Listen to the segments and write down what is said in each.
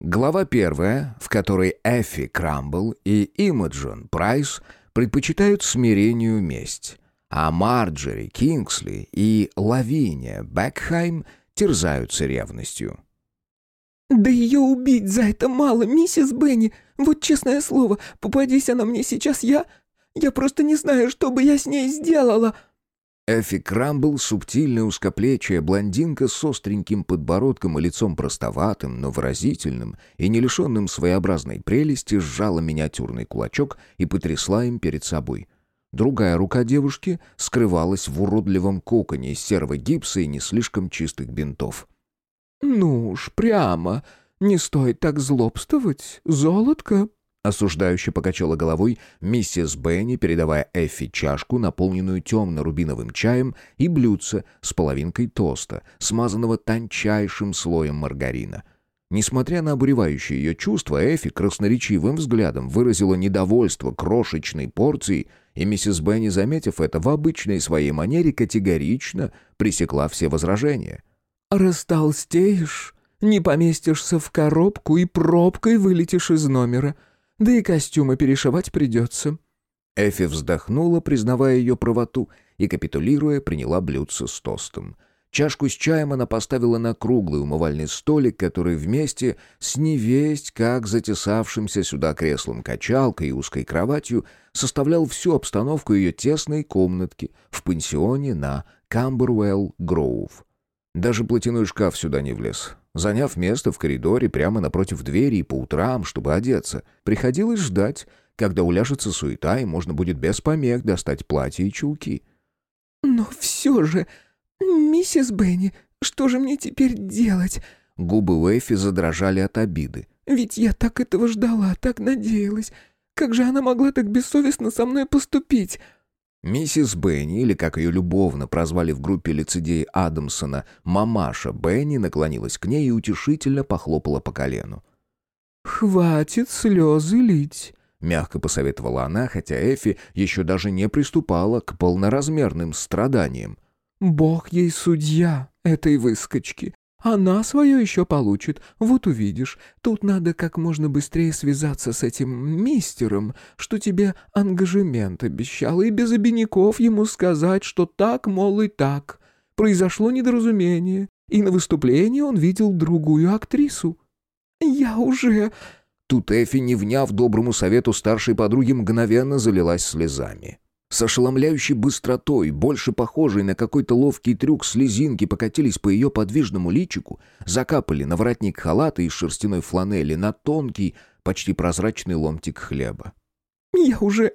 Глава первая, в которой Эффи Крамбл и Имаджин Прайс предпочитают смирению месть, а Марджери Кингсли и Лавиния Бекхайм терзаются ревностью. «Да ее убить за это мало, миссис Бенни. Вот честное слово, попадись она мне сейчас, я... Я просто не знаю, что бы я с ней сделала!» Эффи Крамбл, субтильная узкоплечая блондинка с остреньким подбородком и лицом простоватым, но выразительным и не лишенным своеобразной прелести, сжала миниатюрный кулачок и потрясла им перед собой. Другая рука девушки скрывалась в уродливом коконе из серого гипса и не слишком чистых бинтов. «Ну уж, прямо. Не стоит так злобствовать, золотко», Осуждающе покачала головой миссис Бенни, передавая Эффи чашку, наполненную темно-рубиновым чаем, и блюдце с половинкой тоста, смазанного тончайшим слоем маргарина. Несмотря на обуревающие ее чувства, Эффи красноречивым взглядом выразила недовольство крошечной порцией, и миссис Бенни, заметив это в обычной своей манере, категорично пресекла все возражения. «Растолстеешь, не поместишься в коробку и пробкой вылетишь из номера», да и костюмы перешивать придется». Эфи вздохнула, признавая ее правоту, и, капитулируя, приняла блюдце с тостом. Чашку с чаем она поставила на круглый умывальный столик, который вместе с невесть, как затесавшимся сюда креслом-качалкой и узкой кроватью, составлял всю обстановку ее тесной комнатки в пансионе на Камбервелл-Гроув. Даже платяной шкаф сюда не влез. Заняв место в коридоре прямо напротив двери и по утрам, чтобы одеться, приходилось ждать, когда уляжется суета и можно будет без помех достать платье и чулки. «Но все же, миссис Бенни, что же мне теперь делать?» Губы Уэйфи задрожали от обиды. «Ведь я так этого ждала, так надеялась. Как же она могла так бессовестно со мной поступить?» Миссис Бенни, или как ее любовно прозвали в группе лицедея Адамсона, мамаша Бенни наклонилась к ней и утешительно похлопала по колену. «Хватит слезы лить», — мягко посоветовала она, хотя Эфи еще даже не приступала к полноразмерным страданиям. «Бог ей судья этой выскочки. Она свое еще получит, вот увидишь. Тут надо как можно быстрее связаться с этим мистером, что тебе ангажемент обещал, и без обиняков ему сказать, что так, мол, и так. Произошло недоразумение, и на выступлении он видел другую актрису. Я уже...» Тут Эфи, не вняв доброму совету старшей подруги, мгновенно залилась слезами. С ошеломляющей быстротой, больше похожей на какой-то ловкий трюк, слезинки покатились по ее подвижному личику, закапали на воротник халата из шерстяной фланели на тонкий, почти прозрачный ломтик хлеба. «Я уже...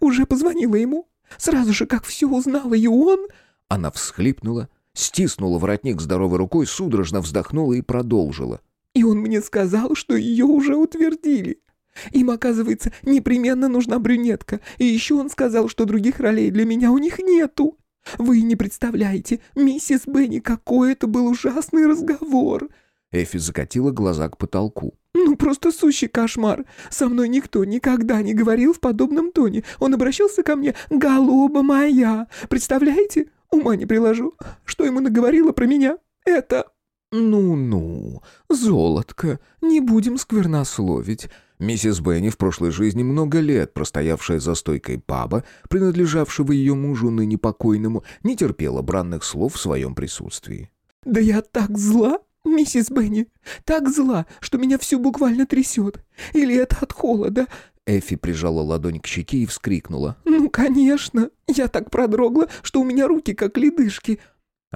уже позвонила ему. Сразу же, как все узнала, и он...» Она всхлипнула, стиснула воротник здоровой рукой, судорожно вздохнула и продолжила. «И он мне сказал, что ее уже утвердили. Им, оказывается, непременно нужна брюнетка. И еще он сказал, что других ролей для меня у них нету. Вы не представляете, миссис Бенни, какой это был ужасный разговор!» Эфи закатила глаза к потолку. «Ну, просто сущий кошмар. Со мной никто никогда не говорил в подобном тоне. Он обращался ко мне «Голуба моя». Представляете? Ума не приложу. Что ему наговорила про меня? Это...» «Ну-ну, золотко, не будем сквернословить. Миссис Бенни в прошлой жизни много лет, простоявшая за стойкой паба, принадлежавшего ее мужу ныне покойному, не терпела бранных слов в своем присутствии. «Да я так зла, миссис Бенни, так зла, что меня всю буквально трясет. Или это от холода?» Эфи прижала ладонь к щеке и вскрикнула. «Ну, конечно! Я так продрогла, что у меня руки как ледышки!»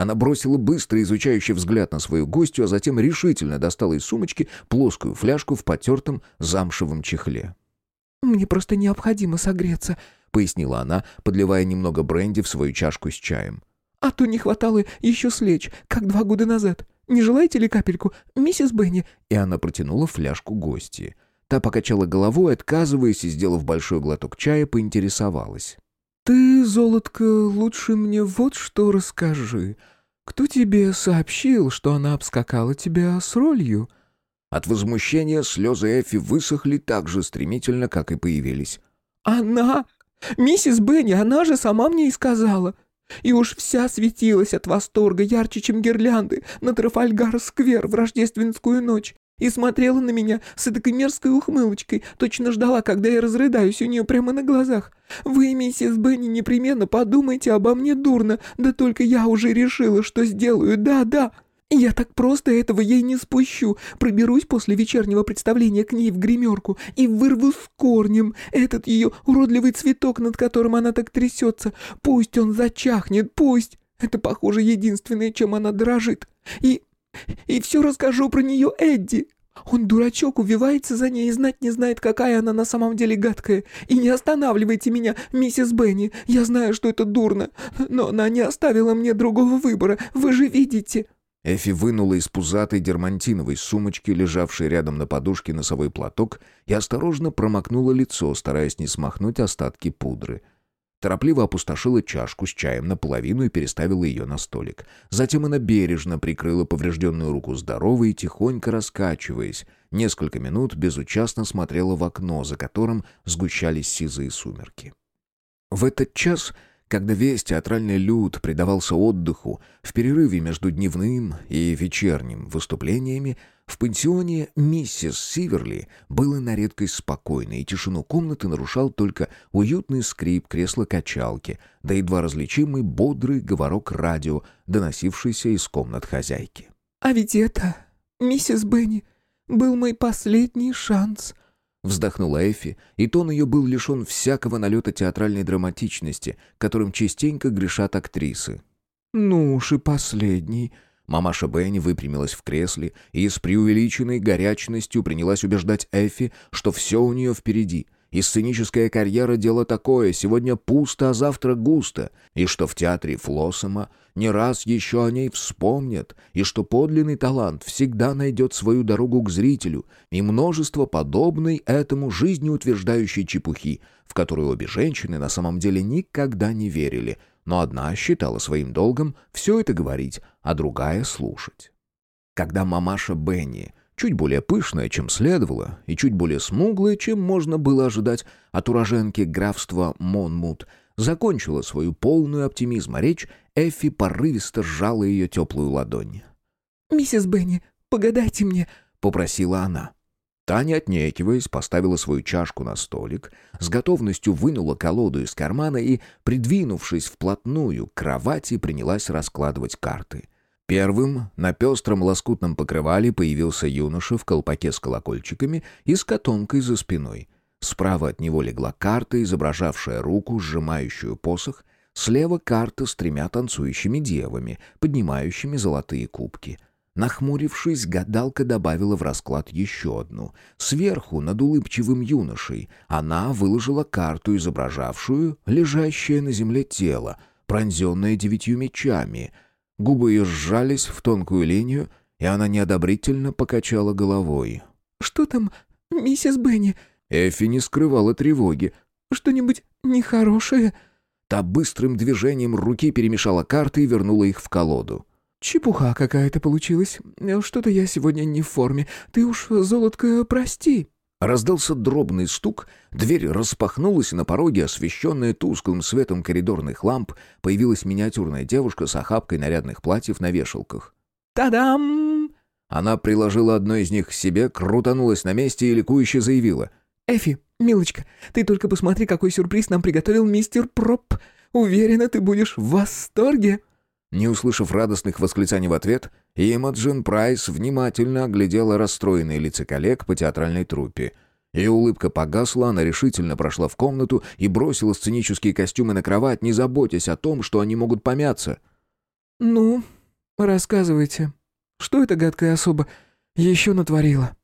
Она бросила быстрый изучающий взгляд на свою гостью, а затем решительно достала из сумочки плоскую фляжку в потертом замшевом чехле. «Мне просто необходимо согреться», — пояснила она, подливая немного бренди в свою чашку с чаем. «А то не хватало еще слечь, как два года назад. Не желаете ли капельку, миссис Бенни?» И она протянула фляжку гости. Та покачала головой, отказываясь и, сделав большой глоток чая, поинтересовалась. «Ты, золотко, лучше мне вот что расскажи. Кто тебе сообщил, что она обскакала тебя с ролью?» От возмущения слезы Эфи высохли так же стремительно, как и появились. «Она? Миссис Бенни, она же сама мне и сказала. И уж вся светилась от восторга ярче, чем гирлянды на Трафальгар-сквер в рождественскую ночь. И смотрела на меня с этой мерзкой ухмылочкой, точно ждала, когда я разрыдаюсь у нее прямо на глазах. Вы, миссис Бенни, непременно подумайте обо мне дурно, да только я уже решила, что сделаю, да-да. Я так просто этого ей не спущу. Проберусь после вечернего представления к ней в гримерку и вырву с корнем этот ее уродливый цветок, над которым она так трясется. Пусть он зачахнет, пусть. Это, похоже, единственное, чем она дрожит. И... и все расскажу про нее Эдди. Он, дурачок, увивается за ней и знать не знает, какая она на самом деле гадкая. И не останавливайте меня, миссис Бенни. Я знаю, что это дурно, но она не оставила мне другого выбора. Вы же видите». Эфи вынула из пузатой дермантиновой сумочки, лежавшей рядом на подушке, носовой платок и осторожно промокнула лицо, стараясь не смахнуть остатки пудры. Торопливо опустошила чашку с чаем наполовину и переставила ее на столик. Затем она бережно прикрыла поврежденную руку здоровой и, тихонько раскачиваясь, несколько минут безучастно смотрела в окно, за которым сгущались сизые сумерки. В этот час когда весь театральный люд предавался отдыху, в перерыве между дневным и вечерним выступлениями, в пансионе миссис Сиверли было на редкость спокойно, и тишину комнаты нарушал только уютный скрип кресла-качалки, да едва различимый бодрый говорок радио, доносившийся из комнат хозяйки. «А ведь это, миссис Бенни, был мой последний шанс», Вздохнула Эффи, и тон ее был лишен всякого налета театральной драматичности, которым частенько грешат актрисы. «Ну уж и последний». Мамаша Бенни выпрямилась в кресле и с преувеличенной горячностью принялась убеждать Эффи, что все у нее впереди — и сценическая карьера — дело такое, сегодня пусто, а завтра густо, и что в театре Флоссома не раз еще о ней вспомнят, и что подлинный талант всегда найдет свою дорогу к зрителю, и множество подобной этому жизнеутверждающей чепухи, в которую обе женщины на самом деле никогда не верили, но одна считала своим долгом все это говорить, а другая — слушать. Когда мамаша Бенни чуть более пышная, чем следовало, и чуть более смуглая, чем можно было ожидать от уроженки графства Монмут, закончила свою полную оптимизма речь, Эффи порывисто сжала ее теплую ладонь. «Миссис Бенни, погадайте мне», — попросила она. Таня, отнекиваясь, поставила свою чашку на столик, с готовностью вынула колоду из кармана и, придвинувшись вплотную к кровати, принялась раскладывать карты — Первым на пестром лоскутном покрывале появился юноша в колпаке с колокольчиками и с котомкой за спиной. Справа от него легла карта, изображавшая руку, сжимающую посох. Слева карта с тремя танцующими девами, поднимающими золотые кубки. Нахмурившись, гадалка добавила в расклад еще одну. Сверху, над улыбчивым юношей, она выложила карту, изображавшую лежащее на земле тело, пронзенное девятью мечами — Губы ее сжались в тонкую линию, и она неодобрительно покачала головой. «Что там, миссис Бенни?» Эффи не скрывала тревоги. «Что-нибудь нехорошее?» Та быстрым движением руки перемешала карты и вернула их в колоду. «Чепуха какая-то получилась. Что-то я сегодня не в форме. Ты уж, золотко, прости». Раздался дробный стук, дверь распахнулась, и на пороге, освещенная тусклым светом коридорных ламп, появилась миниатюрная девушка с охапкой нарядных платьев на вешалках. «Та-дам!» Она приложила одно из них к себе, крутанулась на месте и ликующе заявила. «Эффи, милочка, ты только посмотри, какой сюрприз нам приготовил мистер Проп. Уверена, ты будешь в восторге!» Не услышав радостных восклицаний в ответ, Имаджин Прайс внимательно оглядела расстроенные лица коллег по театральной труппе. Ее улыбка погасла, она решительно прошла в комнату и бросила сценические костюмы на кровать, не заботясь о том, что они могут помяться. «Ну, рассказывайте, что эта гадкая особа еще натворила?»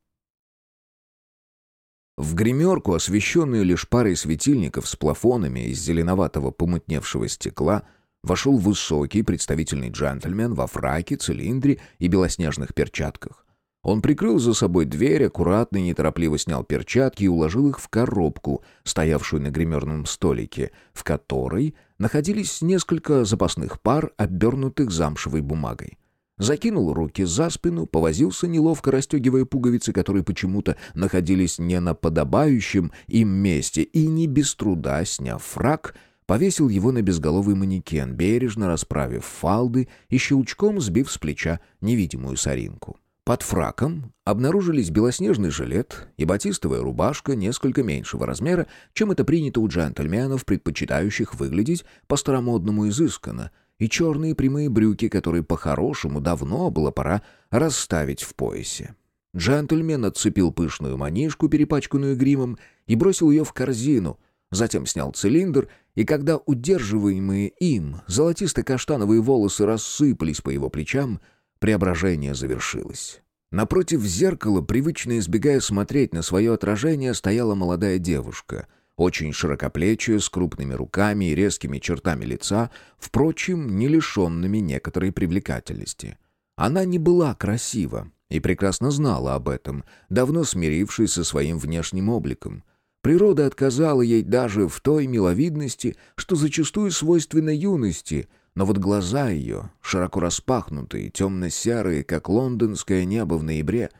В гримерку, освещенную лишь парой светильников с плафонами из зеленоватого помутневшего стекла, вошел высокий представительный джентльмен во фраке, цилиндре и белоснежных перчатках. Он прикрыл за собой дверь, аккуратно и неторопливо снял перчатки и уложил их в коробку, стоявшую на гримерном столике, в которой находились несколько запасных пар, обернутых замшевой бумагой. Закинул руки за спину, повозился, неловко расстегивая пуговицы, которые почему-то находились не на подобающем им месте, и не без труда, сняв фрак, повесил его на безголовый манекен, бережно расправив фалды и щелчком сбив с плеча невидимую соринку. Под фраком обнаружились белоснежный жилет и батистовая рубашка несколько меньшего размера, чем это принято у джентльменов, предпочитающих выглядеть по-старомодному изысканно, и черные прямые брюки, которые по-хорошему давно было пора расставить в поясе. Джентльмен отцепил пышную манишку, перепачканную гримом, и бросил ее в корзину, затем снял цилиндр, и когда удерживаемые им золотисто-каштановые волосы рассыпались по его плечам — Преображение завершилось. Напротив зеркала, привычно избегая смотреть на свое отражение, стояла молодая девушка, очень широкоплечая, с крупными руками и резкими чертами лица, впрочем, не лишенными некоторой привлекательности. Она не была красива и прекрасно знала об этом, давно смирившись со своим внешним обликом. Природа отказала ей даже в той миловидности, что зачастую свойственно юности — но вот глаза ее, широко распахнутые, темно-серые, как лондонское небо в ноябре,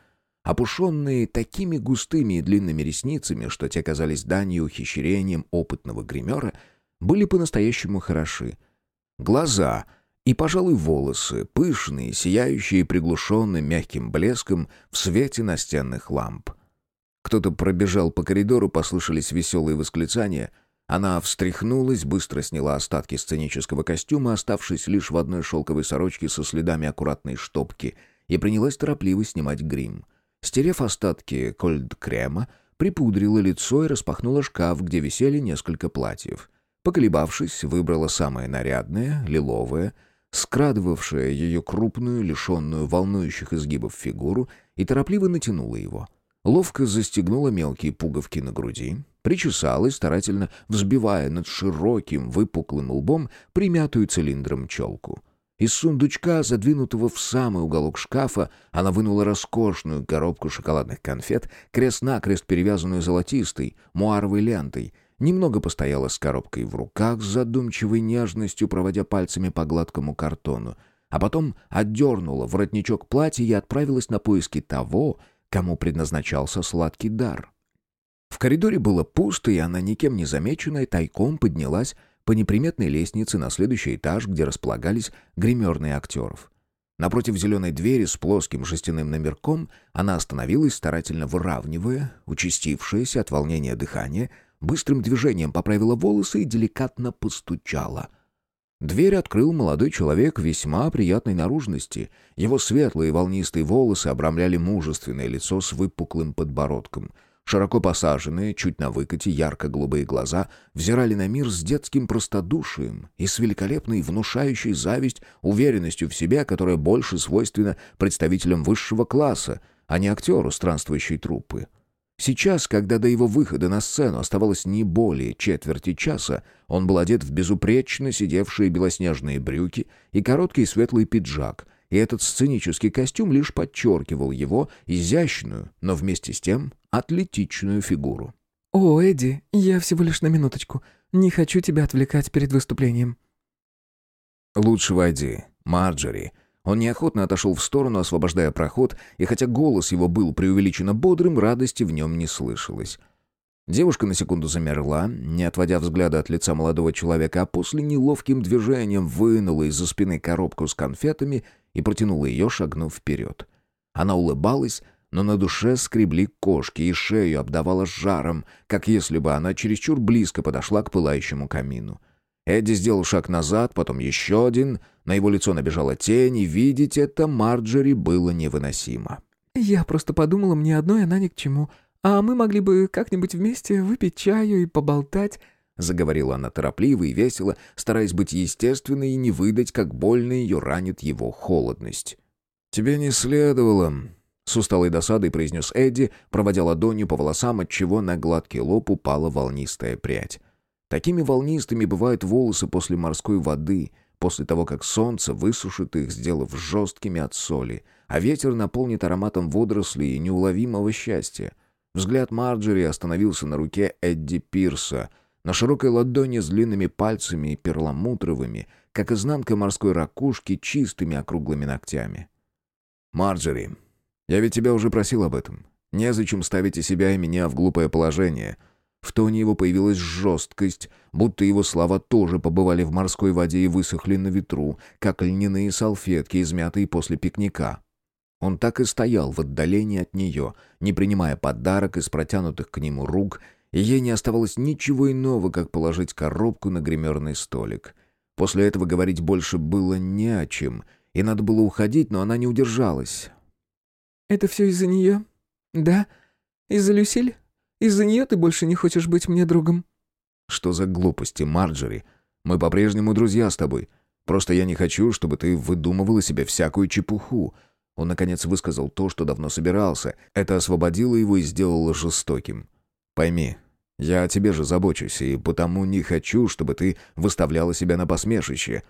опушенные такими густыми и длинными ресницами, что те казались данью ухищрением опытного гримера, были по-настоящему хороши. Глаза и, пожалуй, волосы, пышные, сияющие приглушенным мягким блеском в свете настенных ламп. Кто-то пробежал по коридору, послышались веселые восклицания — она встряхнулась, быстро сняла остатки сценического костюма, оставшись лишь в одной шелковой сорочке со следами аккуратной штопки, и принялась торопливо снимать грим. Стерев остатки кольд-крема, припудрила лицо и распахнула шкаф, где висели несколько платьев. Поколебавшись, выбрала самое нарядное, лиловое, скрадывавшее ее крупную, лишенную волнующих изгибов фигуру, и торопливо натянула его. Ловко застегнула мелкие пуговки на груди, причесалась, старательно взбивая над широким выпуклым лбом примятую цилиндром челку. Из сундучка, задвинутого в самый уголок шкафа, она вынула роскошную коробку шоколадных конфет, крест-накрест перевязанную золотистой, муаровой лентой, немного постояла с коробкой в руках с задумчивой нежностью, проводя пальцами по гладкому картону, а потом отдернула воротничок платья и отправилась на поиски того, кому предназначался сладкий дар. В коридоре было пусто, и она, никем не замеченная, тайком поднялась по неприметной лестнице на следующий этаж, где располагались гримерные актеров. Напротив зеленой двери с плоским жестяным номерком она остановилась, старательно выравнивая, участившееся от волнения дыхание, быстрым движением поправила волосы и деликатно постучала. Дверь открыл молодой человек весьма приятной наружности. Его светлые волнистые волосы обрамляли мужественное лицо с выпуклым подбородком — Широко посаженные, чуть на выкате, ярко-голубые глаза взирали на мир с детским простодушием и с великолепной, внушающей зависть, уверенностью в себе, которая больше свойственна представителям высшего класса, а не актеру странствующей труппы. Сейчас, когда до его выхода на сцену оставалось не более четверти часа, он был одет в безупречно сидевшие белоснежные брюки и короткий светлый пиджак — и этот сценический костюм лишь подчеркивал его изящную, но вместе с тем атлетичную фигуру. «О, Эдди, я всего лишь на минуточку. Не хочу тебя отвлекать перед выступлением». «Лучше войди, Марджори». Он неохотно отошел в сторону, освобождая проход, и хотя голос его был преувеличенно бодрым, радости в нем не слышалось. Девушка на секунду замерла, не отводя взгляда от лица молодого человека, а после неловким движением вынула из-за спины коробку с конфетами и протянула ее, шагнув вперед. Она улыбалась, но на душе скребли кошки и шею обдавала жаром, как если бы она чересчур близко подошла к пылающему камину. Эдди сделал шаг назад, потом еще один. На его лицо набежала тень, и видеть это Марджери было невыносимо. «Я просто подумала, мне одной она ни к чему. А мы могли бы как-нибудь вместе выпить чаю и поболтать». Заговорила она торопливо и весело, стараясь быть естественной и не выдать, как больно ее ранит его холодность. «Тебе не следовало», — с усталой досадой произнес Эдди, проводя ладонью по волосам, отчего на гладкий лоб упала волнистая прядь. Такими волнистыми бывают волосы после морской воды, после того, как солнце высушит их, сделав жесткими от соли, а ветер наполнит ароматом водорослей и неуловимого счастья. Взгляд Марджери остановился на руке Эдди Пирса — на широкой ладони с длинными пальцами и перламутровыми, как изнанка морской ракушки, чистыми округлыми ногтями. «Марджери, я ведь тебя уже просил об этом. Незачем ставить и себя, и меня в глупое положение». В тоне его появилась жесткость, будто его слова тоже побывали в морской воде и высохли на ветру, как льняные салфетки, измятые после пикника. Он так и стоял в отдалении от нее, не принимая подарок из протянутых к нему рук, и ей не оставалось ничего иного, как положить коробку на гримерный столик. После этого говорить больше было не о чем, и надо было уходить, но она не удержалась. «Это все из-за нее? Да? Из-за Люсиль? Из-за нее ты больше не хочешь быть мне другом?» «Что за глупости, Марджери? Мы по-прежнему друзья с тобой. Просто я не хочу, чтобы ты выдумывала себе всякую чепуху». Он, наконец, высказал то, что давно собирался. Это освободило его и сделало жестоким. «Пойми, я о тебе же забочусь, и потому не хочу, чтобы ты выставляла себя на посмешище».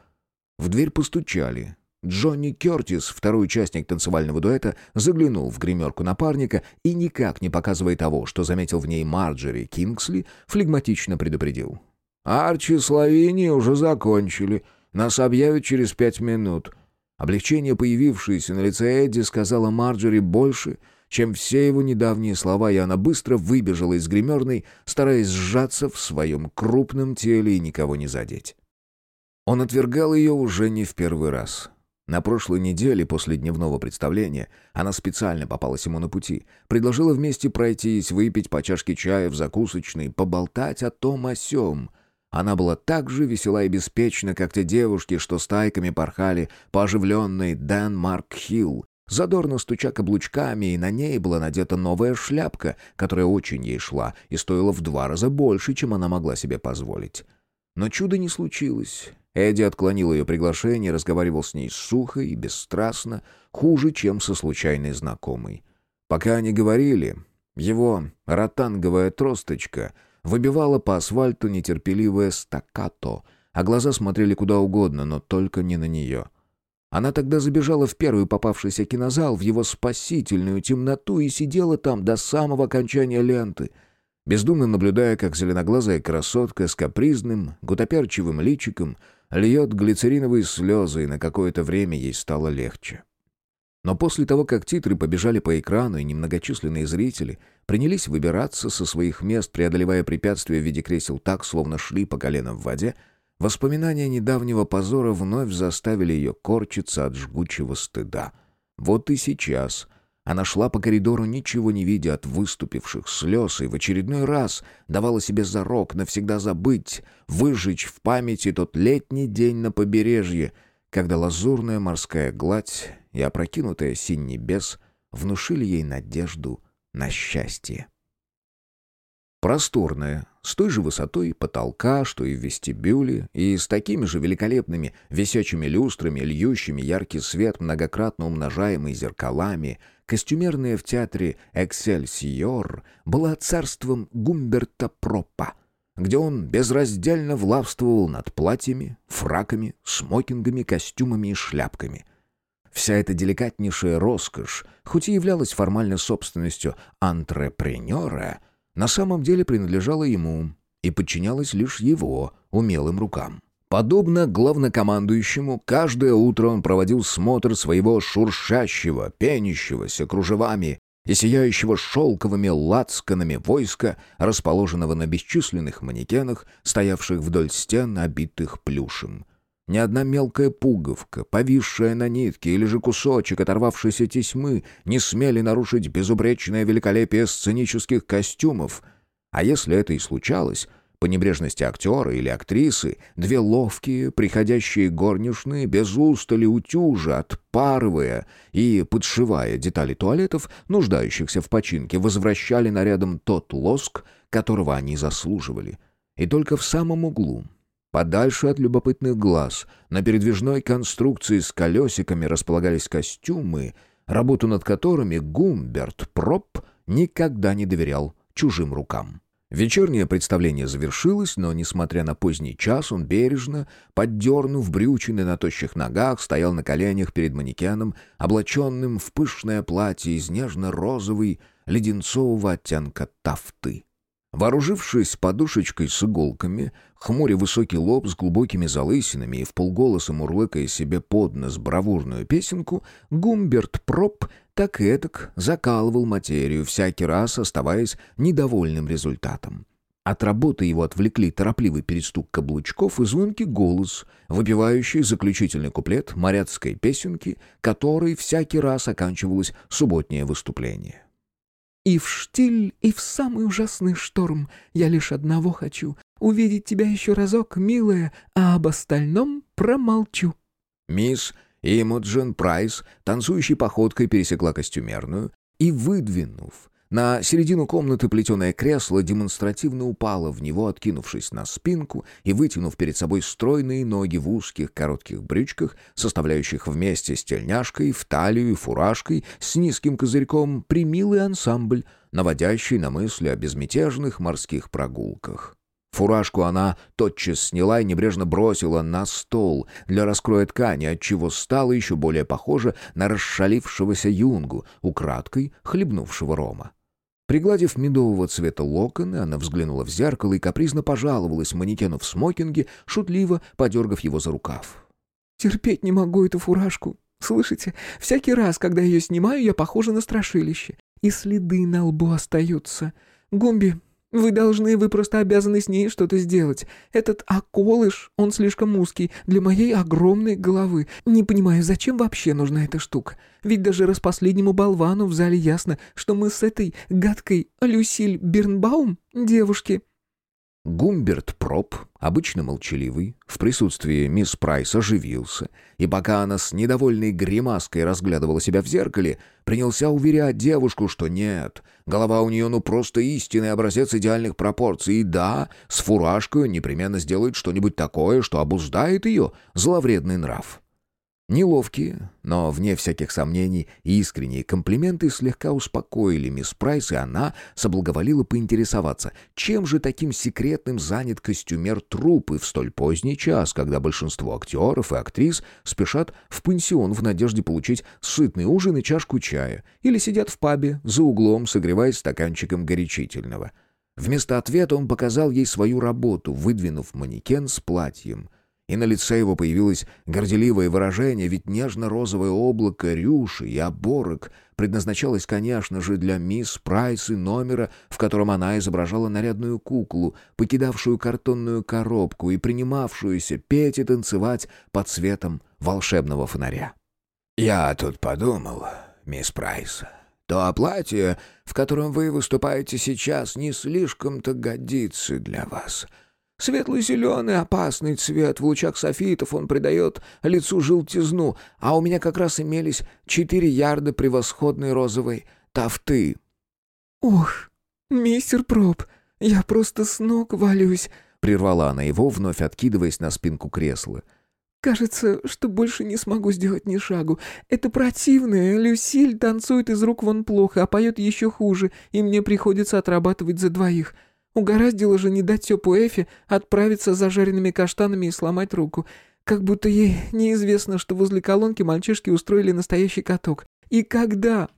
В дверь постучали. Джонни Кертис, второй участник танцевального дуэта, заглянул в гримерку напарника и, никак не показывая того, что заметил в ней Марджери Кингсли, флегматично предупредил. «Арчи с Лавини уже закончили. Нас объявят через пять минут». Облегчение, появившееся на лице Эдди, сказала Марджери больше, чем все его недавние слова, и она быстро выбежала из гримерной, стараясь сжаться в своем крупном теле и никого не задеть. Он отвергал ее уже не в первый раз. На прошлой неделе, после дневного представления, она специально попалась ему на пути. Предложила вместе пройтись, выпить по чашке чая в закусочной, поболтать о том о сём. Она была так же весела и беспечна, как те девушки, что стайками порхали по оживленной Дэн-Марк-Хилл, задорно стуча каблучками, и на ней была надета новая шляпка, которая очень ей шла и стоила в два раза больше, чем она могла себе позволить. Но чуда не случилось. Эдди отклонил ее приглашение, разговаривал с ней сухо и бесстрастно, хуже, чем со случайной знакомой. Пока они говорили, его ротанговая тросточка выбивала по асфальту нетерпеливое стаккато, а глаза смотрели куда угодно, но только не на нее. Она тогда забежала в первый попавшийся кинозал, в его спасительную темноту и сидела там до самого окончания ленты — бездумно наблюдая, как зеленоглазая красотка с капризным, гутоперчивым личиком льет глицериновые слезы, и на какое-то время ей стало легче. Но после того, как титры побежали по экрану, и немногочисленные зрители принялись выбираться со своих мест, преодолевая препятствия в виде кресел так, словно шли по колено в воде, воспоминания недавнего позора вновь заставили ее корчиться от жгучего стыда. Вот и сейчас — она шла по коридору, ничего не видя от выступивших слез, и в очередной раз давала себе зарок навсегда забыть, выжечь в памяти тот летний день на побережье, когда лазурная морская гладь и опрокинутая синь небес внушили ей надежду на счастье. Просторная, с той же высотой потолка, что и в вестибюле, и с такими же великолепными висячими люстрами, льющими яркий свет, многократно умножаемый зеркалами, костюмерная в театре «Эксельсиор» была царством Гумберта Пропа, где он безраздельно влавствовал над платьями, фраками, смокингами, костюмами и шляпками — Вся эта деликатнейшая роскошь, хоть и являлась формальной собственностью антрепренера, на самом деле принадлежала ему и подчинялась лишь его умелым рукам. Подобно главнокомандующему, каждое утро он проводил смотр своего шуршащего, пенящегося кружевами и сияющего шелковыми лацканами войска, расположенного на бесчисленных манекенах, стоявших вдоль стен, обитых плюшем. Ни одна мелкая пуговка, повисшая на нитке или же кусочек оторвавшейся тесьмы не смели нарушить безупречное великолепие сценических костюмов. А если это и случалось, по небрежности актера или актрисы, две ловкие, приходящие горничные, без устали утюжа, отпарывая и подшивая детали туалетов, нуждающихся в починке, возвращали нарядом тот лоск, которого они заслуживали. И только в самом углу, Подальше от любопытных глаз, на передвижной конструкции с колесиками располагались костюмы, работу над которыми Гумберт Проп никогда не доверял чужим рукам. Вечернее представление завершилось, но, несмотря на поздний час, он бережно, поддернув брючины на тощих ногах, стоял на коленях перед манекеном, облаченным в пышное платье из нежно-розовой леденцового оттенка тафты. Вооружившись подушечкой с иголками, хмуря высокий лоб с глубокими залысинами и в полголоса мурлыкая себе под нос бравурную песенку, Гумберт Проп так и этак закалывал материю, всякий раз оставаясь недовольным результатом. От работы его отвлекли торопливый перестук каблучков и звонкий голос, выпивающий заключительный куплет моряцкой песенки, которой всякий раз оканчивалось субботнее выступление. «И в штиль, и в самый ужасный шторм я лишь одного хочу — увидеть тебя еще разок, милая, а об остальном промолчу». Мисс Имоджин Прайс, танцующей походкой, пересекла костюмерную и, выдвинув на середину комнаты плетеное кресло демонстративно упало в него, откинувшись на спинку и вытянув перед собой стройные ноги в узких коротких брючках, составляющих вместе с тельняшкой, в талию и фуражкой с низким козырьком примилый ансамбль, наводящий на мысли о безмятежных морских прогулках. Фуражку она тотчас сняла и небрежно бросила на стол для раскроя ткани, отчего стала еще более похожа на расшалившегося юнгу, украдкой хлебнувшего рома. Пригладив медового цвета локоны, она взглянула в зеркало и капризно пожаловалась манекену в смокинге, шутливо подергав его за рукав. «Терпеть не могу эту фуражку. Слышите, всякий раз, когда ее снимаю, я похожа на страшилище. И следы на лбу остаются. Гумби, вы должны, вы просто обязаны с ней что-то сделать. Этот околыш, он слишком узкий для моей огромной головы. Не понимаю, зачем вообще нужна эта штука? Ведь даже раз последнему болвану в зале ясно, что мы с этой гадкой Люсиль Бирнбаум девушки. Гумберт Проб, обычно молчаливый, в присутствии мисс Прайс оживился, и пока она с недовольной гримаской разглядывала себя в зеркале, принялся уверять девушку, что нет, голова у нее ну просто истинный образец идеальных пропорций, и да, с фуражкой непременно сделает что-нибудь такое, что обуздает ее зловредный нрав. Неловкие, но, вне всяких сомнений, искренние комплименты слегка успокоили мисс Прайс, и она соблаговолила поинтересоваться, чем же таким секретным занят костюмер трупы в столь поздний час, когда большинство актеров и актрис спешат в пансион в надежде получить сытный ужин и чашку чая, или сидят в пабе за углом, согреваясь стаканчиком горячительного. Вместо ответа он показал ей свою работу, выдвинув манекен с платьем — и на лице его появилось горделивое выражение, ведь нежно-розовое облако рюши и оборок предназначалось, конечно же, для мисс Прайс и номера, в котором она изображала нарядную куклу, покидавшую картонную коробку и принимавшуюся петь и танцевать под светом волшебного фонаря. «Я тут подумал, мисс Прайс, то платье, в котором вы выступаете сейчас, не слишком-то годится для вас». Светло-зеленый опасный цвет, в лучах софитов он придает лицу желтизну, а у меня как раз имелись четыре ярда превосходной розовой тафты». «Ох, мистер Проб, я просто с ног валюсь», — прервала она его, вновь откидываясь на спинку кресла. «Кажется, что больше не смогу сделать ни шагу. Это противное. Люсиль танцует из рук вон плохо, а поет еще хуже, и мне приходится отрабатывать за двоих. Угораздило же не дать Тёпу Эфи отправиться за жареными каштанами и сломать руку. Как будто ей неизвестно, что возле колонки мальчишки устроили настоящий каток. И когда?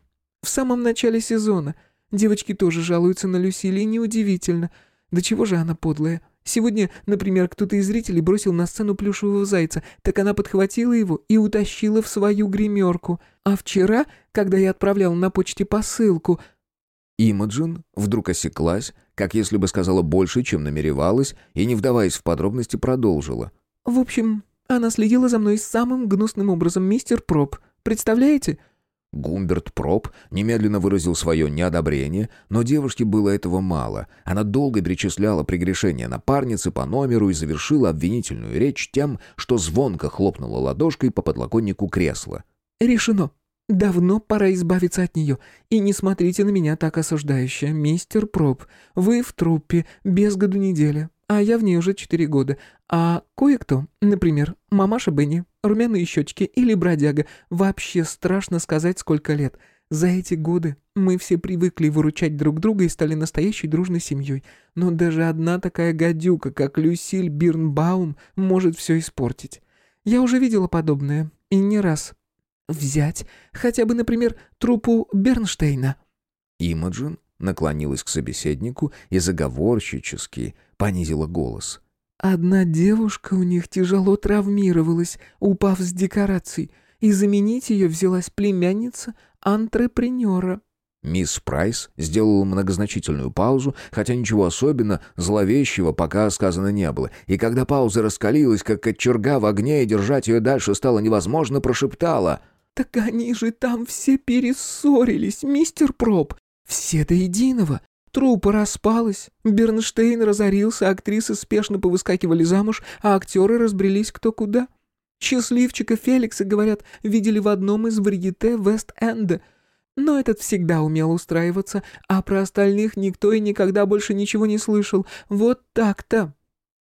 В самом начале сезона. Девочки тоже жалуются на Люсили, неудивительно. Да чего же она подлая? Сегодня, например, кто-то из зрителей бросил на сцену плюшевого зайца, так она подхватила его и утащила в свою гримерку. А вчера, когда я отправляла на почте посылку... Имаджин вдруг осеклась, как если бы сказала больше, чем намеревалась, и, не вдаваясь в подробности, продолжила. «В общем, она следила за мной самым гнусным образом, мистер Проб. Представляете?» Гумберт Проб немедленно выразил свое неодобрение, но девушке было этого мало. Она долго перечисляла прегрешения напарницы по номеру и завершила обвинительную речь тем, что звонко хлопнула ладошкой по подлоконнику кресла. «Решено. Давно пора избавиться от нее. И не смотрите на меня так осуждающе, мистер Проб. Вы в труппе без году неделя, а я в ней уже четыре года. А кое-кто, например, мамаша Бенни, румяные щечки или бродяга, вообще страшно сказать, сколько лет. За эти годы мы все привыкли выручать друг друга и стали настоящей дружной семьей. Но даже одна такая гадюка, как Люсиль Бирнбаум, может все испортить. Я уже видела подобное, и не раз. Взять хотя бы, например, трупу Бернштейна». Имаджин наклонилась к собеседнику и заговорщически понизила голос. «Одна девушка у них тяжело травмировалась, упав с декораций, и заменить ее взялась племянница антрепренера. Мисс Прайс сделала многозначительную паузу, хотя ничего особенно зловещего пока сказано не было, и когда пауза раскалилась, как кочерга в огне, и держать ее дальше стало невозможно, прошептала «Так они же там все перессорились, мистер Проб, все до единого. Труппа распалась, Бернштейн разорился, актрисы спешно повыскакивали замуж, а актеры разбрелись кто куда. Счастливчика Феликса, говорят, видели в одном из варьете Вест-Энда — но этот всегда умел устраиваться, а про остальных никто и никогда больше ничего не слышал. Вот так-то».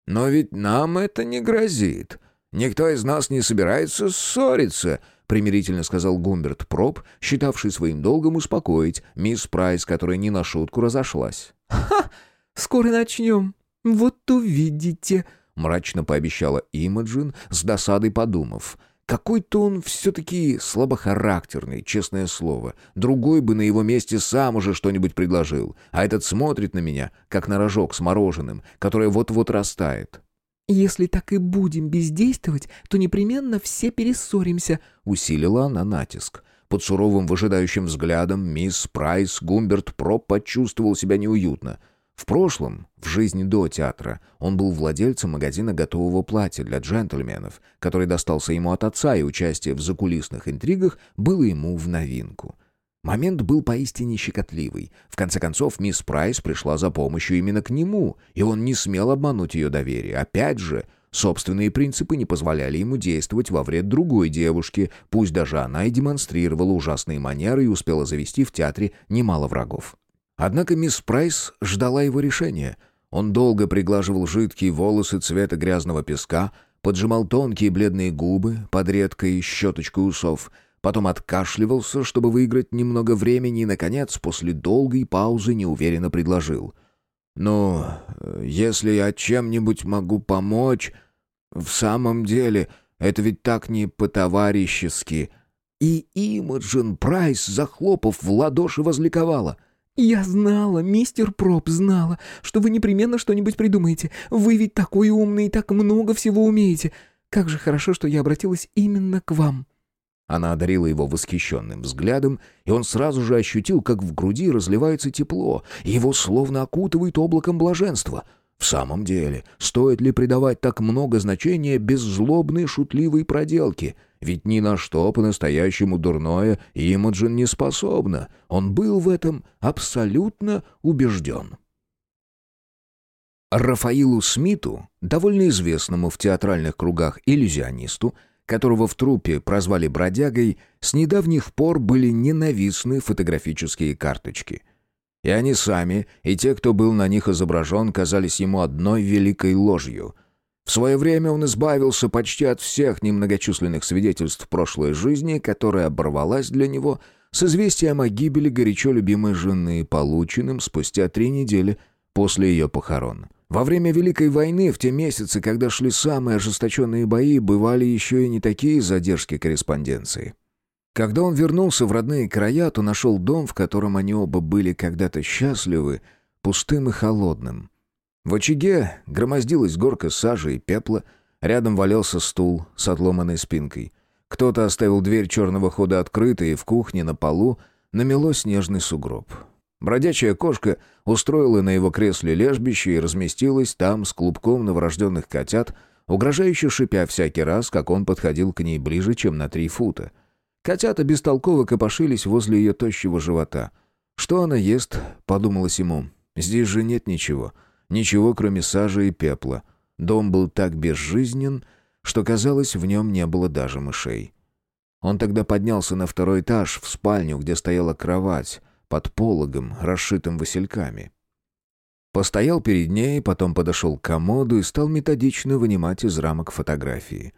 «Но ведь нам это не грозит. Никто из нас не собирается ссориться», — примирительно сказал Гумберт Проб, считавший своим долгом успокоить мисс Прайс, которая не на шутку разошлась. «Ха! Скоро начнем. Вот увидите», — мрачно пообещала Имаджин, с досадой подумав — какой-то он все-таки слабохарактерный, честное слово. Другой бы на его месте сам уже что-нибудь предложил. А этот смотрит на меня, как на рожок с мороженым, которое вот-вот растает. «Если так и будем бездействовать, то непременно все перессоримся», — усилила она натиск. Под суровым выжидающим взглядом мисс Прайс Гумберт Проп почувствовал себя неуютно — в прошлом, в жизни до театра, он был владельцем магазина готового платья для джентльменов, который достался ему от отца, и участие в закулисных интригах было ему в новинку. Момент был поистине щекотливый. В конце концов, мисс Прайс пришла за помощью именно к нему, и он не смел обмануть ее доверие. Опять же, собственные принципы не позволяли ему действовать во вред другой девушке, пусть даже она и демонстрировала ужасные манеры и успела завести в театре немало врагов. Однако мисс Прайс ждала его решения. Он долго приглаживал жидкие волосы цвета грязного песка, поджимал тонкие бледные губы под редкой щеточкой усов, потом откашливался, чтобы выиграть немного времени, и, наконец, после долгой паузы неуверенно предложил. «Ну, если я чем-нибудь могу помочь, в самом деле, это ведь так не по-товарищески». И Имаджин Прайс, захлопав в ладоши, возликовала — «Я знала, мистер Проб, знала, что вы непременно что-нибудь придумаете. Вы ведь такой умный и так много всего умеете. Как же хорошо, что я обратилась именно к вам». Она одарила его восхищенным взглядом, и он сразу же ощутил, как в груди разливается тепло, его словно окутывает облаком блаженства. В самом деле, стоит ли придавать так много значения беззлобной шутливой проделке — ведь ни на что по-настоящему дурное Имаджин не способна. Он был в этом абсолютно убежден. Рафаилу Смиту, довольно известному в театральных кругах иллюзионисту, которого в труппе прозвали «бродягой», с недавних пор были ненавистны фотографические карточки. И они сами, и те, кто был на них изображен, казались ему одной великой ложью — в свое время он избавился почти от всех немногочисленных свидетельств прошлой жизни, которая оборвалась для него с известием о гибели горячо любимой жены, полученным спустя три недели после ее похорон. Во время Великой войны, в те месяцы, когда шли самые ожесточенные бои, бывали еще и не такие задержки корреспонденции. Когда он вернулся в родные края, то нашел дом, в котором они оба были когда-то счастливы, пустым и холодным – в очаге громоздилась горка сажи и пепла, рядом валялся стул с отломанной спинкой. Кто-то оставил дверь черного хода открытой, и в кухне на полу намело снежный сугроб. Бродячая кошка устроила на его кресле лежбище и разместилась там с клубком новорожденных котят, угрожающе шипя всякий раз, как он подходил к ней ближе, чем на три фута. Котята бестолково копошились возле ее тощего живота. «Что она ест?» — подумалось ему. «Здесь же нет ничего». Ничего, кроме сажи и пепла. Дом был так безжизнен, что, казалось, в нем не было даже мышей. Он тогда поднялся на второй этаж, в спальню, где стояла кровать, под пологом, расшитым васильками. Постоял перед ней, потом подошел к комоду и стал методично вынимать из рамок фотографии.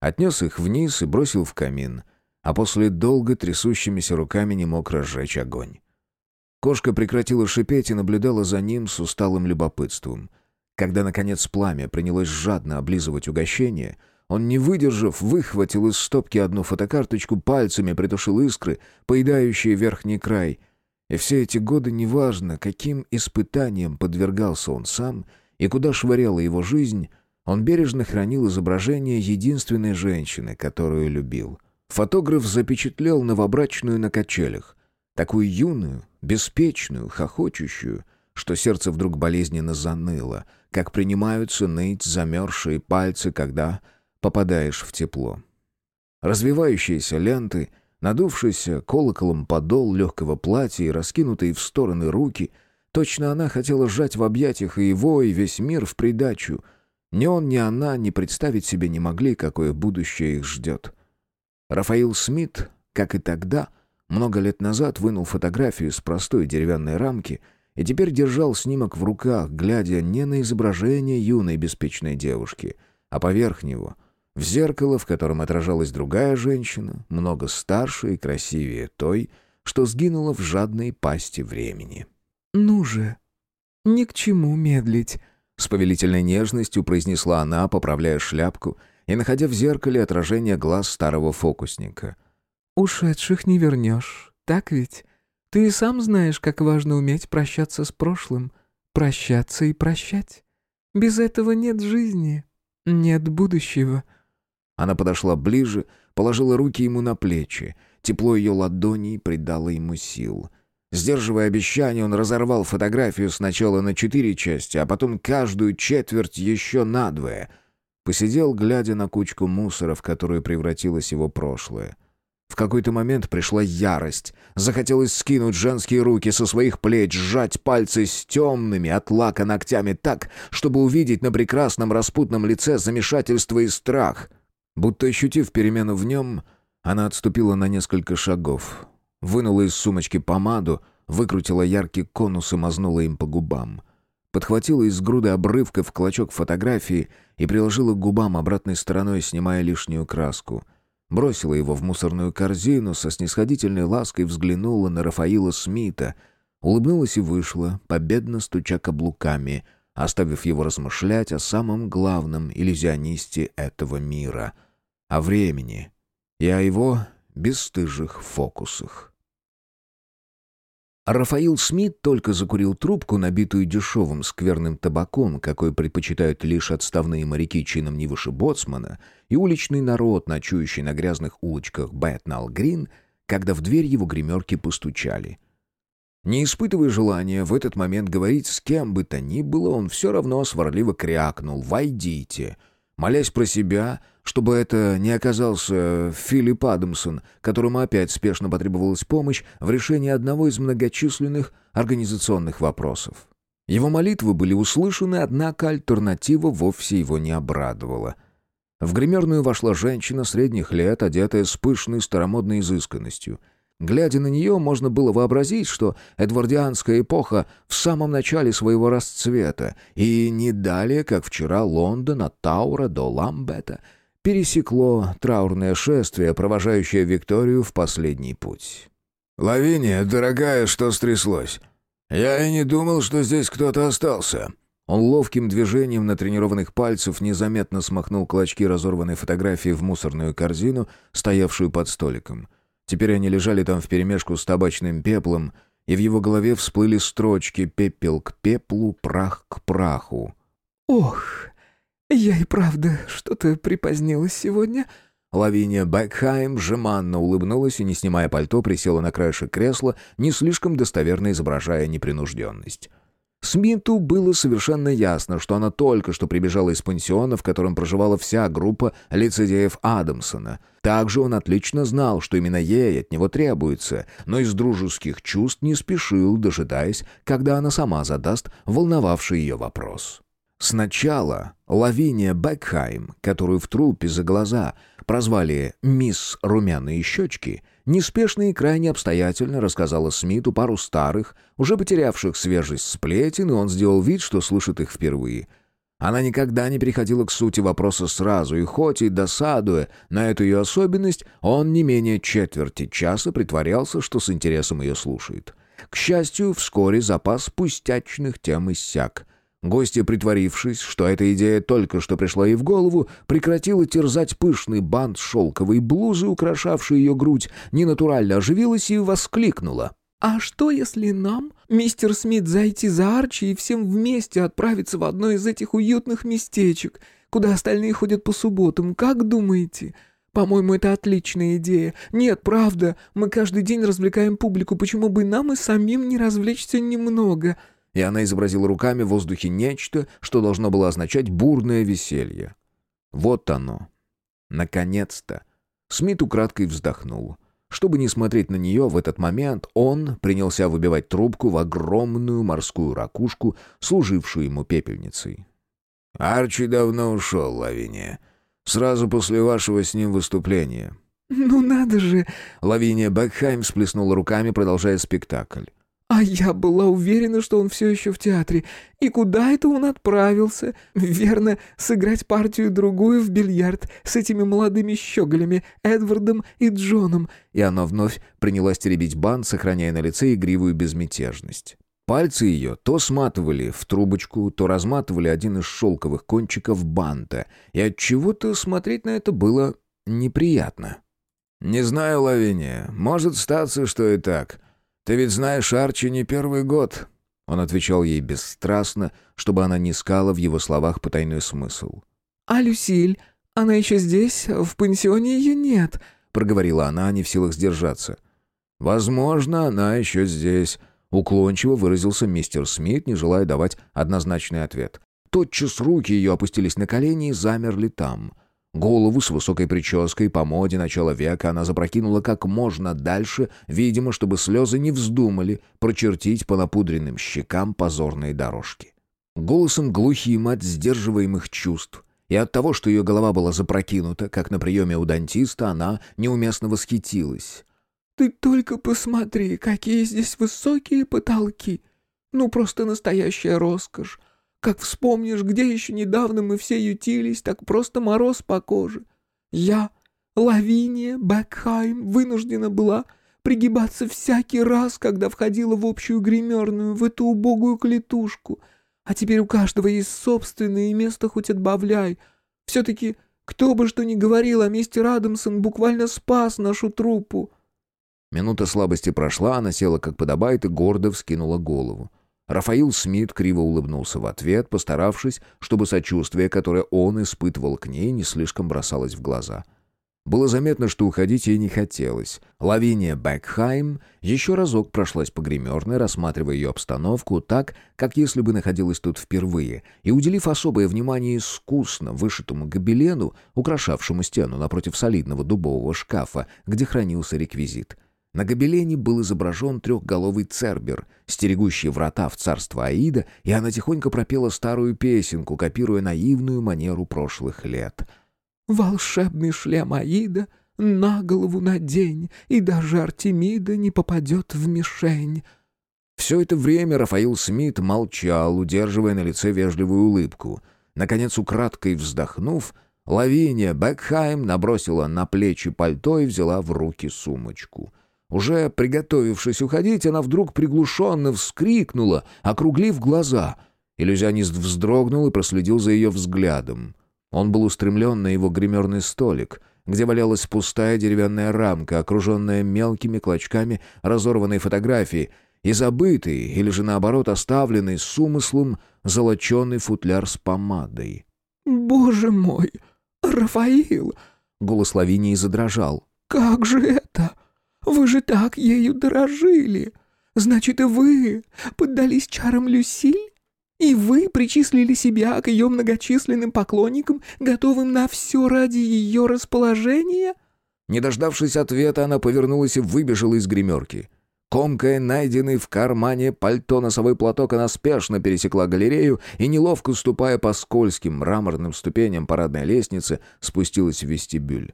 Отнес их вниз и бросил в камин, а после долго трясущимися руками не мог разжечь огонь. Кошка прекратила шипеть и наблюдала за ним с усталым любопытством. Когда, наконец, пламя принялось жадно облизывать угощение, он, не выдержав, выхватил из стопки одну фотокарточку, пальцами притушил искры, поедающие верхний край. И все эти годы, неважно, каким испытанием подвергался он сам и куда швыряла его жизнь, он бережно хранил изображение единственной женщины, которую любил. Фотограф запечатлел новобрачную на качелях, такую юную, беспечную, хохочущую, что сердце вдруг болезненно заныло, как принимаются ныть замерзшие пальцы, когда попадаешь в тепло. Развивающиеся ленты, надувшийся колоколом подол легкого платья и раскинутые в стороны руки, точно она хотела сжать в объятиях и его, и весь мир в придачу. Ни он, ни она не представить себе не могли, какое будущее их ждет. Рафаил Смит, как и тогда, много лет назад вынул фотографию из простой деревянной рамки и теперь держал снимок в руках, глядя не на изображение юной беспечной девушки, а поверх него — в зеркало, в котором отражалась другая женщина, много старше и красивее той, что сгинула в жадной пасти времени. «Ну же, ни к чему медлить», — с повелительной нежностью произнесла она, поправляя шляпку и находя в зеркале отражение глаз старого фокусника. «Ушедших не вернешь, так ведь? Ты и сам знаешь, как важно уметь прощаться с прошлым, прощаться и прощать. Без этого нет жизни, нет будущего». Она подошла ближе, положила руки ему на плечи. Тепло ее ладоней придало ему сил. Сдерживая обещание, он разорвал фотографию сначала на четыре части, а потом каждую четверть еще надвое. Посидел, глядя на кучку мусора, в которую превратилось его прошлое. В какой-то момент пришла ярость. Захотелось скинуть женские руки со своих плеч, сжать пальцы с темными от лака ногтями так, чтобы увидеть на прекрасном распутном лице замешательство и страх — Будто ощутив перемену в нем, она отступила на несколько шагов, вынула из сумочки помаду, выкрутила яркий конус и мазнула им по губам. Подхватила из груды обрывков клочок фотографии и приложила к губам обратной стороной, снимая лишнюю краску. Бросила его в мусорную корзину, со снисходительной лаской взглянула на Рафаила Смита, улыбнулась и вышла, победно стуча каблуками — оставив его размышлять о самом главном иллюзионисте этого мира, о времени и о его бесстыжих фокусах. Рафаил Смит только закурил трубку, набитую дешевым скверным табаком, какой предпочитают лишь отставные моряки чином не выше боцмана, и уличный народ, ночующий на грязных улочках Бэтнал-Грин, когда в дверь его гримерки постучали — не испытывая желания в этот момент говорить с кем бы то ни было, он все равно сварливо крякнул «Войдите!», молясь про себя, чтобы это не оказался Филипп Адамсон, которому опять спешно потребовалась помощь в решении одного из многочисленных организационных вопросов. Его молитвы были услышаны, однако альтернатива вовсе его не обрадовала. В гримерную вошла женщина средних лет, одетая с пышной старомодной изысканностью — Глядя на нее, можно было вообразить, что эдвардианская эпоха в самом начале своего расцвета, и не далее, как вчера Лондон от Таура до Ламбета пересекло траурное шествие, провожающее Викторию в последний путь. «Лавиния, дорогая, что стряслось? Я и не думал, что здесь кто-то остался». Он ловким движением натренированных пальцев незаметно смахнул клочки разорванной фотографии в мусорную корзину, стоявшую под столиком — Теперь они лежали там вперемешку с табачным пеплом, и в его голове всплыли строчки «пепел к пеплу, прах к праху». «Ох, я и правда что-то припозднилась сегодня», Лавиния Бекхайм жеманно улыбнулась и, не снимая пальто, присела на краешек кресла, не слишком достоверно изображая непринужденность. Смиту было совершенно ясно, что она только что прибежала из пансиона, в котором проживала вся группа лицедеев Адамсона. Также он отлично знал, что именно ей от него требуется, но из дружеских чувств не спешил, дожидаясь, когда она сама задаст волновавший ее вопрос. Сначала Лавиния Бекхайм, которую в трупе за глаза прозвали «Мисс Румяные щечки», неспешно и крайне обстоятельно рассказала Смиту пару старых, уже потерявших свежесть сплетен, и он сделал вид, что слышит их впервые. Она никогда не переходила к сути вопроса сразу, и хоть и досадуя на эту ее особенность, он не менее четверти часа притворялся, что с интересом ее слушает. К счастью, вскоре запас пустячных тем иссяк. Гостья, притворившись, что эта идея только что пришла ей в голову, прекратила терзать пышный бант шелковой блузы, украшавший ее грудь, ненатурально оживилась и воскликнула. «А что, если нам, мистер Смит, зайти за Арчи и всем вместе отправиться в одно из этих уютных местечек, куда остальные ходят по субботам, как думаете? По-моему, это отличная идея. Нет, правда, мы каждый день развлекаем публику, почему бы нам и самим не развлечься немного?» И она изобразила руками в воздухе нечто, что должно было означать бурное веселье. Вот оно. Наконец-то. Смит украдкой вздохнул. Чтобы не смотреть на нее в этот момент, он принялся выбивать трубку в огромную морскую ракушку, служившую ему пепельницей. «Арчи давно ушел, Лавиния. Сразу после вашего с ним выступления». «Ну надо же!» Лавиния Бекхайм сплеснула руками, продолжая спектакль. «А я была уверена, что он все еще в театре. И куда это он отправился? Верно, сыграть партию-другую в бильярд с этими молодыми щеголями, Эдвардом и Джоном». И она вновь принялась теребить бант, сохраняя на лице игривую безмятежность. Пальцы ее то сматывали в трубочку, то разматывали один из шелковых кончиков банта, и от чего то смотреть на это было неприятно. «Не знаю, Лавиния, может статься, что и так». «Ты ведь знаешь Арчи не первый год». Он отвечал ей бесстрастно, чтобы она не искала в его словах потайной смысл. «А Люсиль? Она еще здесь? В пансионе ее нет», — проговорила она, не в силах сдержаться. «Возможно, она еще здесь», — уклончиво выразился мистер Смит, не желая давать однозначный ответ. Тотчас руки ее опустились на колени и замерли там. Голову с высокой прической по моде начала века она запрокинула как можно дальше, видимо, чтобы слезы не вздумали прочертить по напудренным щекам позорные дорожки. Голосом глухим от сдерживаемых чувств и от того, что ее голова была запрокинута, как на приеме у дантиста, она неуместно восхитилась. «Ты только посмотри, какие здесь высокие потолки! Ну, просто настоящая роскошь! Как вспомнишь, где еще недавно мы все ютились, так просто мороз по коже. Я, Лавиния Бекхайм, вынуждена была пригибаться всякий раз, когда входила в общую гримерную, в эту убогую клетушку. А теперь у каждого есть собственное место, хоть отбавляй. Все-таки, кто бы что ни говорил, а мистер Адамсон буквально спас нашу труппу». Минута слабости прошла, она села как подобает и гордо вскинула голову. Рафаил Смит криво улыбнулся в ответ, постаравшись, чтобы сочувствие, которое он испытывал к ней, не слишком бросалось в глаза. Было заметно, что уходить ей не хотелось. Лавиния Бекхайм еще разок прошлась по гримерной, рассматривая ее обстановку так, как если бы находилась тут впервые, и уделив особое внимание искусно вышитому гобелену, украшавшему стену напротив солидного дубового шкафа, где хранился реквизит — на гобелене был изображен трехголовый цербер, стерегущий врата в царство Аида, и она тихонько пропела старую песенку, копируя наивную манеру прошлых лет. «Волшебный шлем Аида на голову надень, и даже Артемида не попадет в мишень». Все это время Рафаил Смит молчал, удерживая на лице вежливую улыбку. Наконец, украдкой вздохнув, Лавиния Бекхайм набросила на плечи пальто и взяла в руки сумочку — уже приготовившись уходить, она вдруг приглушенно вскрикнула, округлив глаза. Иллюзионист вздрогнул и проследил за ее взглядом. Он был устремлен на его гримерный столик, где валялась пустая деревянная рамка, окруженная мелкими клочками разорванной фотографии, и забытый, или же наоборот оставленный с умыслом, золоченый футляр с помадой. «Боже мой! Рафаил!» Голос Лавинии задрожал. «Как же это?» Вы же так ею дорожили. Значит, и вы поддались чарам Люсиль? И вы причислили себя к ее многочисленным поклонникам, готовым на все ради ее расположения?» Не дождавшись ответа, она повернулась и выбежала из гримерки. Комкая найденный в кармане пальто носовой платок, она спешно пересекла галерею и, неловко ступая по скользким мраморным ступеням парадной лестницы, спустилась в вестибюль.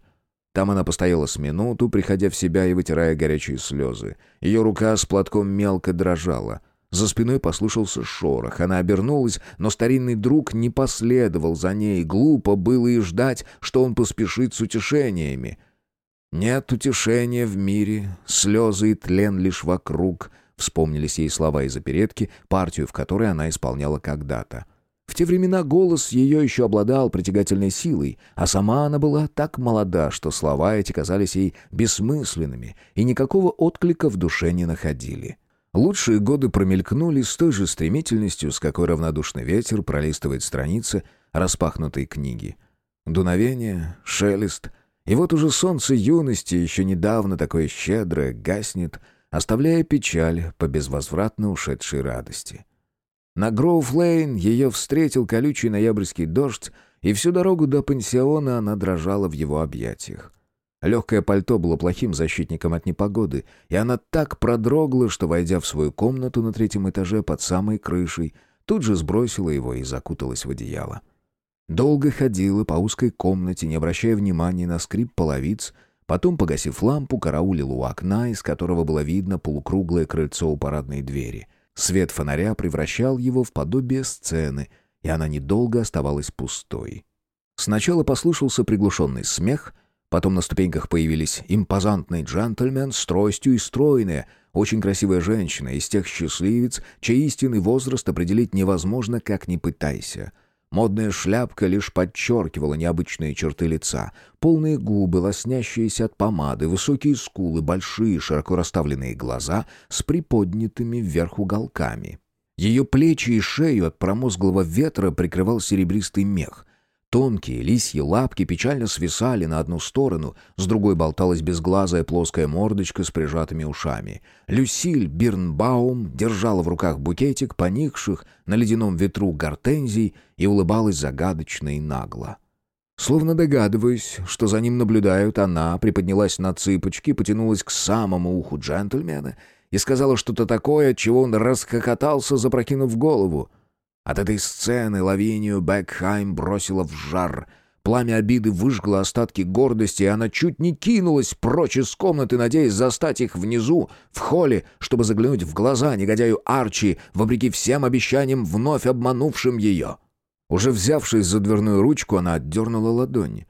Там она постояла с минуту, приходя в себя и вытирая горячие слезы. Ее рука с платком мелко дрожала. За спиной послышался шорох. Она обернулась, но старинный друг не последовал за ней. Глупо было и ждать, что он поспешит с утешениями. «Нет утешения в мире, слезы и тлен лишь вокруг», — вспомнились ей слова из оперетки, партию в которой она исполняла когда-то. В те времена голос ее еще обладал притягательной силой, а сама она была так молода, что слова эти казались ей бессмысленными и никакого отклика в душе не находили. Лучшие годы промелькнули с той же стремительностью, с какой равнодушный ветер пролистывает страницы распахнутой книги. Дуновение, шелест, И вот уже солнце юности, еще недавно такое щедрое, гаснет, оставляя печаль по безвозвратно ушедшей радости. На Гроув-Лейн ее встретил колючий ноябрьский дождь, и всю дорогу до пансиона она дрожала в его объятиях. Легкое пальто было плохим защитником от непогоды, и она так продрогла, что, войдя в свою комнату на третьем этаже под самой крышей, тут же сбросила его и закуталась в одеяло. Долго ходила по узкой комнате, не обращая внимания на скрип половиц, потом, погасив лампу, караулила у окна, из которого было видно полукруглое крыльцо у парадной двери. Свет фонаря превращал его в подобие сцены, и она недолго оставалась пустой. Сначала послышался приглушенный смех, потом на ступеньках появились импозантный джентльмен с тростью и стройная, очень красивая женщина из тех счастливец, чей истинный возраст определить невозможно, как ни пытайся — Модная шляпка лишь подчеркивала необычные черты лица. Полные губы, лоснящиеся от помады, высокие скулы, большие широко расставленные глаза с приподнятыми вверх уголками. Ее плечи и шею от промозглого ветра прикрывал серебристый мех. Тонкие лисьи лапки печально свисали на одну сторону, с другой болталась безглазая плоская мордочка с прижатыми ушами. Люсиль Бирнбаум держала в руках букетик поникших на ледяном ветру гортензий и улыбалась загадочно и нагло. Словно догадываясь, что за ним наблюдают, она приподнялась на цыпочки, потянулась к самому уху джентльмена и сказала что-то такое, от чего он расхохотался, запрокинув голову. От этой сцены Лавинию Бекхайм бросила в жар. Пламя обиды выжгло остатки гордости, и она чуть не кинулась прочь из комнаты, надеясь застать их внизу, в холле, чтобы заглянуть в глаза негодяю Арчи, вопреки всем обещаниям, вновь обманувшим ее. Уже взявшись за дверную ручку, она отдернула ладонь.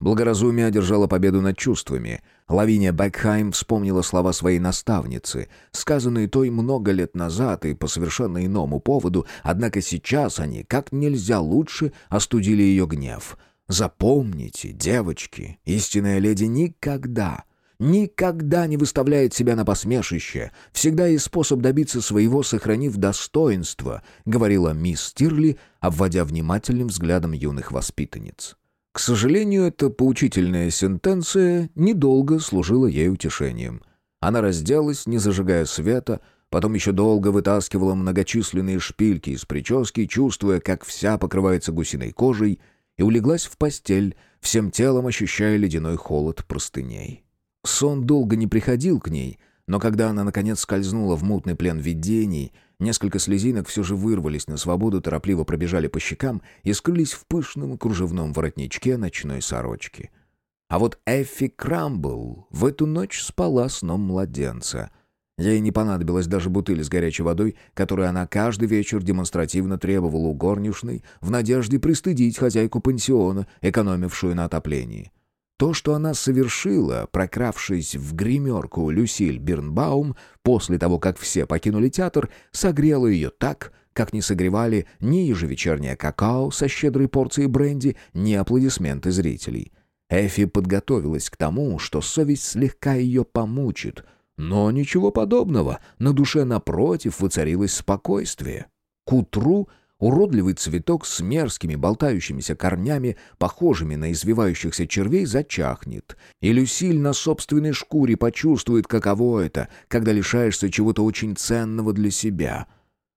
Благоразумие одержало победу над чувствами. Лавиния Бекхайм вспомнила слова своей наставницы, сказанные той много лет назад и по совершенно иному поводу, однако сейчас они как нельзя лучше остудили ее гнев. «Запомните, девочки, истинная леди никогда, никогда не выставляет себя на посмешище, всегда есть способ добиться своего, сохранив достоинство», говорила мисс Тирли, обводя внимательным взглядом юных воспитанниц. К сожалению, эта поучительная сентенция недолго служила ей утешением. Она разделась, не зажигая света, потом еще долго вытаскивала многочисленные шпильки из прически, чувствуя, как вся покрывается гусиной кожей, и улеглась в постель, всем телом ощущая ледяной холод простыней. Сон долго не приходил к ней, но когда она, наконец, скользнула в мутный плен видений — Несколько слезинок все же вырвались на свободу, торопливо пробежали по щекам и скрылись в пышном кружевном воротничке ночной сорочки. А вот Эффи Крамбл в эту ночь спала сном младенца. Ей не понадобилась даже бутыль с горячей водой, которую она каждый вечер демонстративно требовала у горничной в надежде пристыдить хозяйку пансиона, экономившую на отоплении. То, что она совершила, прокравшись в гримерку Люсиль Бирнбаум после того, как все покинули театр, согрело ее так, как не согревали ни ежевечернее какао со щедрой порцией бренди, ни аплодисменты зрителей. Эффи подготовилась к тому, что совесть слегка ее помучит, но ничего подобного, на душе напротив воцарилось спокойствие. К утру Уродливый цветок с мерзкими болтающимися корнями, похожими на извивающихся червей, зачахнет. И Люсиль на собственной шкуре почувствует, каково это, когда лишаешься чего-то очень ценного для себя.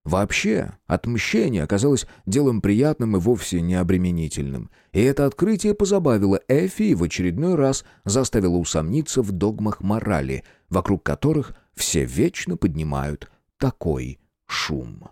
Вообще, отмщение оказалось делом приятным и вовсе не обременительным. И это открытие позабавило Эффи и в очередной раз заставило усомниться в догмах морали, вокруг которых все вечно поднимают такой шум.